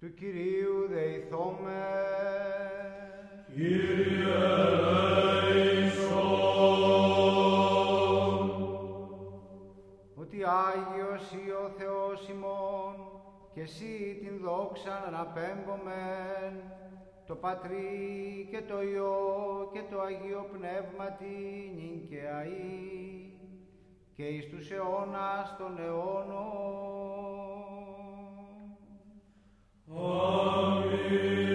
του Κυρίου δεηθώμε. Κύριε ελέησον. Ότι Άγιος ή ο Θεός ημών και εσύ την δόξα αναπέμπομεν το Πατρί και το Υιό και το Αγίο Πνεύματι νυν και αΐ και εις τους αιώνας των αιώνων. Amen.